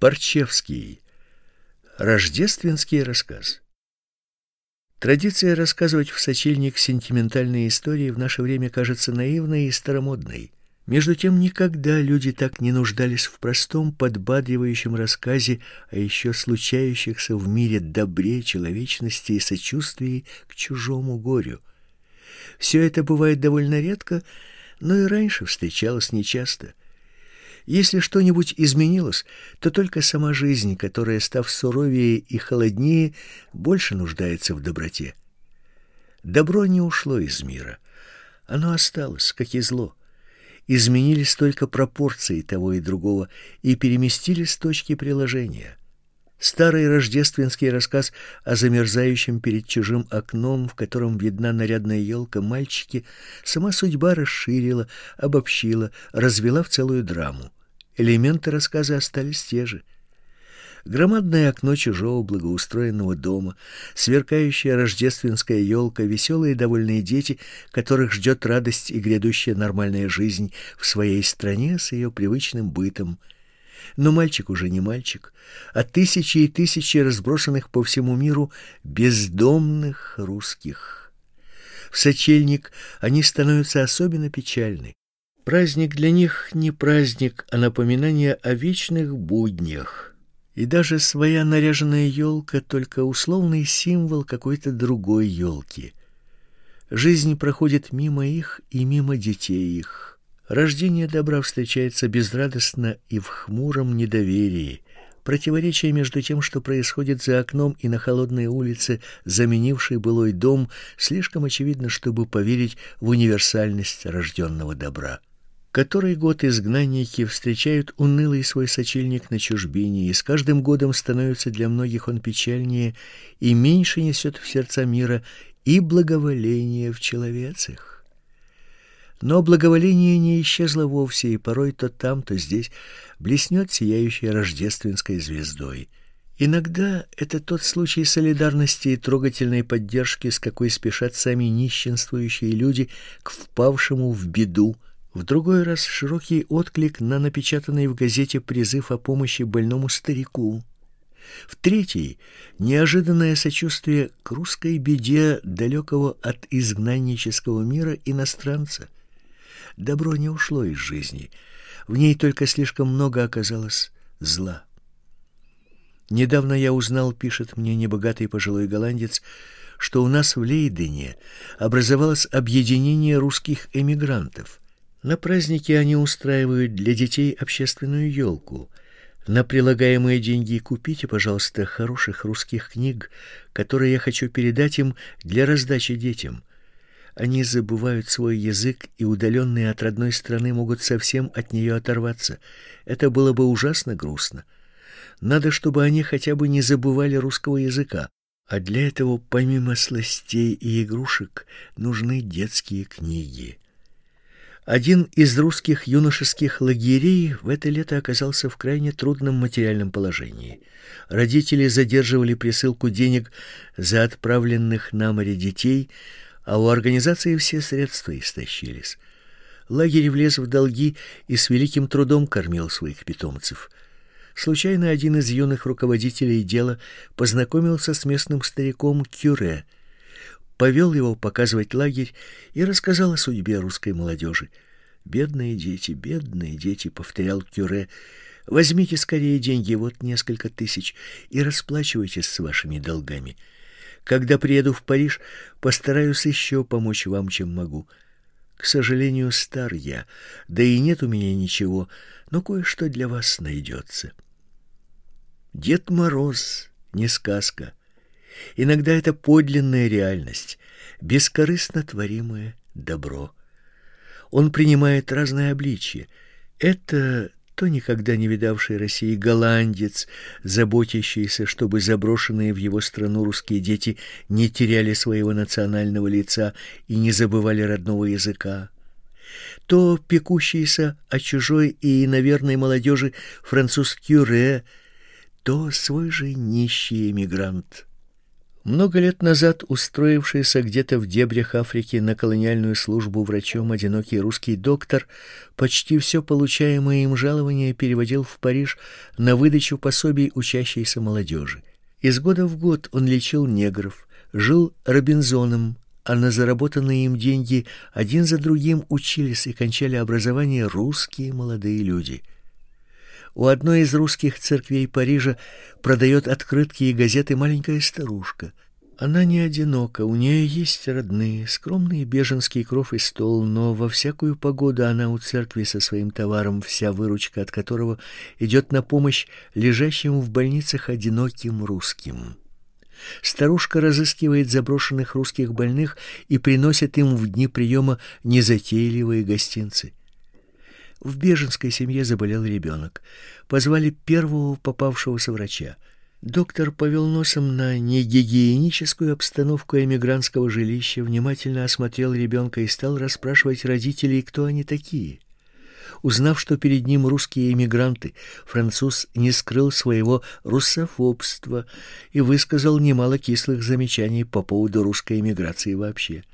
Парчевский. Рождественский рассказ. Традиция рассказывать в сочельник сентиментальные истории в наше время кажется наивной и старомодной. Между тем, никогда люди так не нуждались в простом, подбадривающем рассказе о еще случающихся в мире добре, человечности и сочувствии к чужому горю. Все это бывает довольно редко, но и раньше встречалось нечасто. Если что-нибудь изменилось, то только сама жизнь, которая, став суровее и холоднее, больше нуждается в доброте. Добро не ушло из мира. Оно осталось, как и зло. Изменились только пропорции того и другого и переместились точки приложения. Старый рождественский рассказ о замерзающем перед чужим окном, в котором видна нарядная елка, мальчики, сама судьба расширила, обобщила, развела в целую драму. Элементы рассказа остались те же. Громадное окно чужого благоустроенного дома, сверкающая рождественская елка, веселые довольные дети, которых ждет радость и грядущая нормальная жизнь в своей стране с ее привычным бытом – но мальчик уже не мальчик, а тысячи и тысячи разбросанных по всему миру бездомных русских. В сочельник они становятся особенно печальны. Праздник для них не праздник, а напоминание о вечных буднях. И даже своя наряженная елка только условный символ какой-то другой елки. Жизнь проходит мимо их и мимо детей их. Рождение добра встречается безрадостно и в хмуром недоверии. Противоречие между тем, что происходит за окном и на холодной улице, заменившей былой дом, слишком очевидно, чтобы поверить в универсальность рожденного добра. Который год изгнанники встречают унылый свой сочельник на чужбине, и с каждым годом становится для многих он печальнее и меньше несет в сердца мира и благоволения в человецах. Но благоволение не исчезло вовсе, и порой то там, то здесь блеснет сияющей рождественской звездой. Иногда это тот случай солидарности и трогательной поддержки, с какой спешат сами нищенствующие люди к впавшему в беду. В другой раз широкий отклик на напечатанный в газете призыв о помощи больному старику. В третий неожиданное сочувствие к русской беде далекого от изгнаннического мира иностранца – Добро не ушло из жизни. В ней только слишком много оказалось зла. Недавно я узнал, пишет мне небогатый пожилой голландец, что у нас в Лейдене образовалось объединение русских эмигрантов. На праздники они устраивают для детей общественную елку. На прилагаемые деньги купите, пожалуйста, хороших русских книг, которые я хочу передать им для раздачи детям. Они забывают свой язык и удаленные от родной страны могут совсем от нее оторваться. Это было бы ужасно грустно. Надо, чтобы они хотя бы не забывали русского языка. А для этого, помимо сластей и игрушек, нужны детские книги. Один из русских юношеских лагерей в это лето оказался в крайне трудном материальном положении. Родители задерживали присылку денег за отправленных на море детей, а у организации все средства истощились. Лагерь влез в долги и с великим трудом кормил своих питомцев. Случайно один из юных руководителей дела познакомился с местным стариком Кюре, повел его показывать лагерь и рассказал о судьбе русской молодежи. «Бедные дети, бедные дети», — повторял Кюре, — «возьмите скорее деньги, вот несколько тысяч, и расплачивайтесь с вашими долгами». Когда приеду в Париж, постараюсь еще помочь вам, чем могу. К сожалению, стар я, да и нет у меня ничего, но кое-что для вас найдется. Дед Мороз не сказка. Иногда это подлинная реальность, бескорыстно творимое добро. Он принимает разные обличия. Это то никогда не видавший России голландец, заботящийся, чтобы заброшенные в его страну русские дети не теряли своего национального лица и не забывали родного языка, то пекущийся о чужой и наверной молодежи француз Кюре, то свой же нищий эмигрант. Много лет назад устроившийся где-то в дебрях Африки на колониальную службу врачом одинокий русский доктор почти все получаемое им жалование переводил в Париж на выдачу пособий учащейся молодежи. Из года в год он лечил негров, жил Робинзоном, а на заработанные им деньги один за другим учились и кончали образование русские молодые люди. У одной из русских церквей Парижа продает открытки и газеты маленькая старушка. Она не одинока, у нее есть родные, скромный беженский кров и стол, но во всякую погоду она у церкви со своим товаром, вся выручка от которого идет на помощь лежащим в больницах одиноким русским. Старушка разыскивает заброшенных русских больных и приносит им в дни приема незатейливые гостинцы. В беженской семье заболел ребенок. Позвали первого попавшегося врача. Доктор повел носом на негигиеническую обстановку эмигрантского жилища, внимательно осмотрел ребенка и стал расспрашивать родителей, кто они такие. Узнав, что перед ним русские эмигранты, француз не скрыл своего русофобства и высказал немало кислых замечаний по поводу русской эмиграции вообще.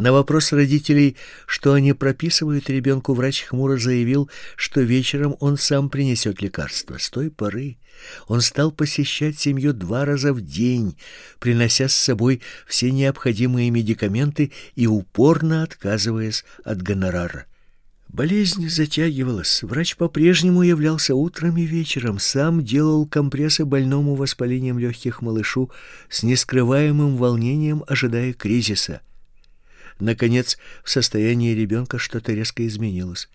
На вопрос родителей, что они прописывают ребенку, врач хмуро заявил, что вечером он сам принесет лекарства. С той поры он стал посещать семью два раза в день, принося с собой все необходимые медикаменты и упорно отказываясь от гонорара. Болезнь затягивалась. Врач по-прежнему являлся утром и вечером, сам делал компрессы больному воспалением легких малышу с нескрываемым волнением, ожидая кризиса. Наконец, в состоянии ребенка что-то резко изменилось.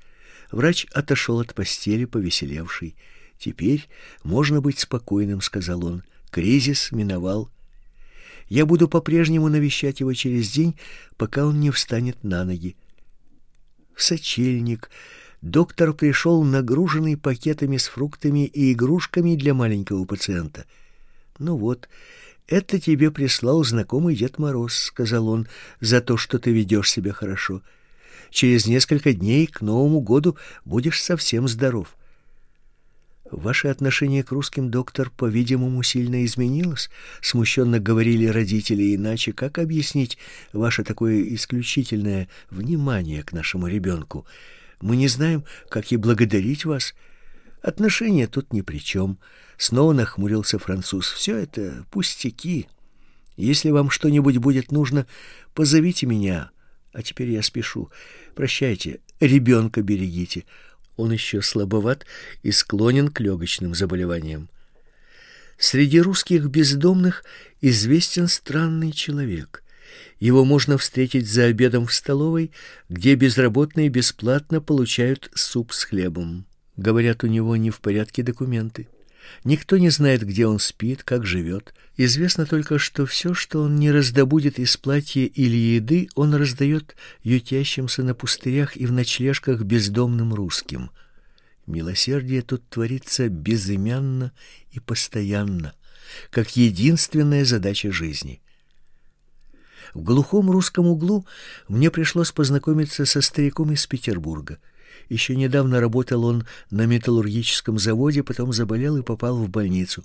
Врач отошел от постели, повеселевший. «Теперь можно быть спокойным», — сказал он. «Кризис миновал. Я буду по-прежнему навещать его через день, пока он не встанет на ноги». В сочельник доктор пришел нагруженный пакетами с фруктами и игрушками для маленького пациента. «Ну вот», «Это тебе прислал знакомый Дед Мороз», — сказал он, — «за то, что ты ведешь себя хорошо. Через несколько дней к Новому году будешь совсем здоров». «Ваше отношение к русским, доктор, по-видимому, сильно изменилось», — смущенно говорили родители, иначе как объяснить ваше такое исключительное внимание к нашему ребенку? Мы не знаем, как и благодарить вас». Отношения тут ни при чем. Снова нахмурился француз. Все это пустяки. Если вам что-нибудь будет нужно, позовите меня. А теперь я спешу. Прощайте. Ребенка берегите. Он еще слабоват и склонен к легочным заболеваниям. Среди русских бездомных известен странный человек. Его можно встретить за обедом в столовой, где безработные бесплатно получают суп с хлебом. Говорят, у него не в порядке документы. Никто не знает, где он спит, как живет. Известно только, что все, что он не раздобудет из платья или еды, он раздает ютящимся на пустырях и в ночлежках бездомным русским. Милосердие тут творится безымянно и постоянно, как единственная задача жизни. В глухом русском углу мне пришлось познакомиться со стариком из Петербурга — еще недавно работал он на металлургическом заводе, потом заболел и попал в больницу.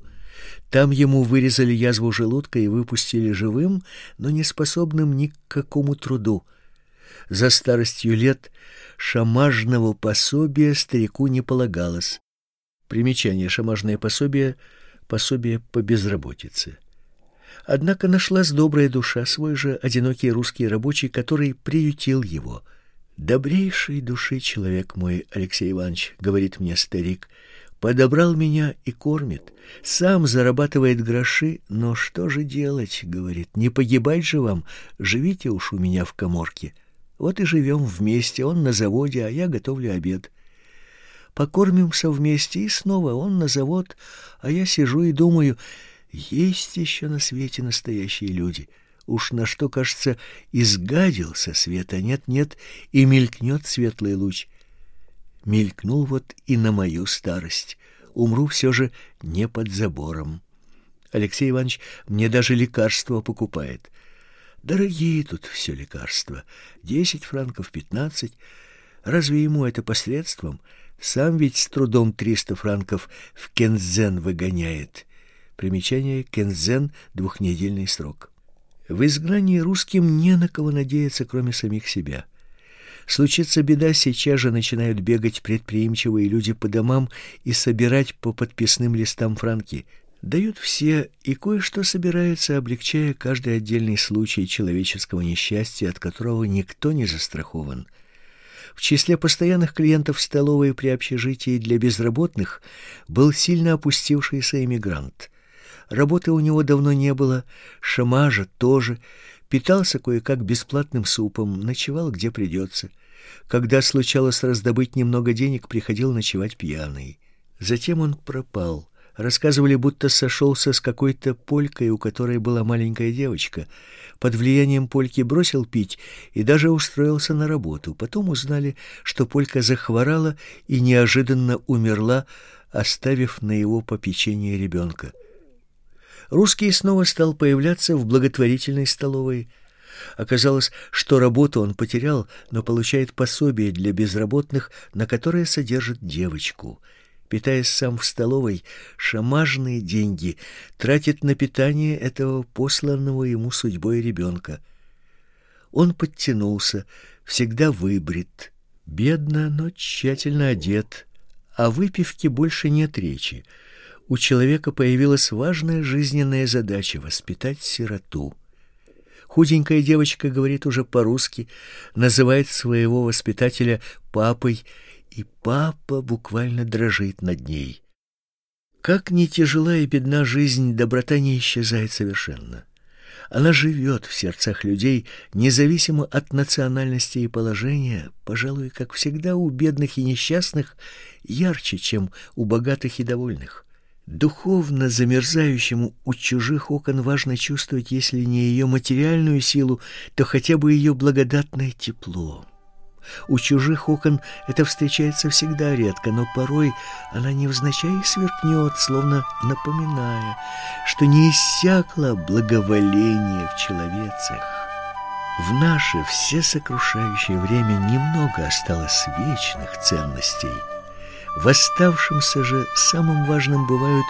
Там ему вырезали язву желудка и выпустили живым, но не способным ни к какому труду. За старостью лет шамажного пособия старику не полагалось. Примечание шамажное пособие пособие по безработице. Однако нашлась добрая душа, свой же одинокий русский рабочий, который приютил его — Добрейший души человек мой, Алексей Иванович, говорит мне старик, подобрал меня и кормит, сам зарабатывает гроши, но что же делать, говорит, не погибать же вам, живите уж у меня в каморке. Вот и живем вместе, он на заводе, а я готовлю обед. Покормимся вместе, и снова он на завод, а я сижу и думаю, есть еще на свете настоящие люди — Уж на что, кажется, изгадился света, нет-нет, и мелькнет светлый луч. Мелькнул вот и на мою старость. Умру все же не под забором. Алексей Иванович мне даже лекарства покупает. Дорогие тут все лекарства. Десять франков, пятнадцать. Разве ему это посредством? Сам ведь с трудом триста франков в Кензен выгоняет. Примечание Кензен двухнедельный срок. В изгнании русским не на кого надеяться, кроме самих себя. Случится беда, сейчас же начинают бегать предприимчивые люди по домам и собирать по подписным листам франки. Дают все, и кое-что собирается, облегчая каждый отдельный случай человеческого несчастья, от которого никто не застрахован. В числе постоянных клиентов столовой при общежитии для безработных был сильно опустившийся эмигрант. Работы у него давно не было, шамажа тоже, питался кое-как бесплатным супом, ночевал где придется. Когда случалось раздобыть немного денег, приходил ночевать пьяный. Затем он пропал. Рассказывали, будто сошелся с какой-то полькой, у которой была маленькая девочка. Под влиянием польки бросил пить и даже устроился на работу. Потом узнали, что полька захворала и неожиданно умерла, оставив на его попечение ребенка. Русский снова стал появляться в благотворительной столовой. Оказалось, что работу он потерял, но получает пособие для безработных, на которое содержит девочку. Питаясь сам в столовой, шамажные деньги тратит на питание этого посланного ему судьбой ребенка. Он подтянулся, всегда выбрит, бедно, но тщательно одет. О выпивке больше нет речи у человека появилась важная жизненная задача воспитать сироту. Худенькая девочка говорит уже по-русски, называет своего воспитателя папой, и папа буквально дрожит над ней. Как ни тяжела и бедна жизнь, доброта не исчезает совершенно. Она живет в сердцах людей, независимо от национальности и положения, пожалуй, как всегда у бедных и несчастных, ярче, чем у богатых и довольных. Духовно замерзающему у чужих окон важно чувствовать, если не ее материальную силу, то хотя бы ее благодатное тепло. У чужих окон это встречается всегда редко, но порой она невзначай сверкнет, словно напоминая, что не иссякло благоволение в человецах. В наше всесокрушающее время немного осталось вечных ценностей — в оставшемся же самым важным бывают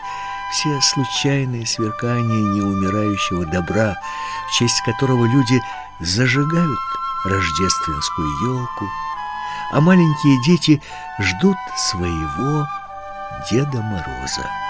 все случайные сверкания неумирающего добра, в честь которого люди зажигают рождественскую елку, а маленькие дети ждут своего Деда Мороза.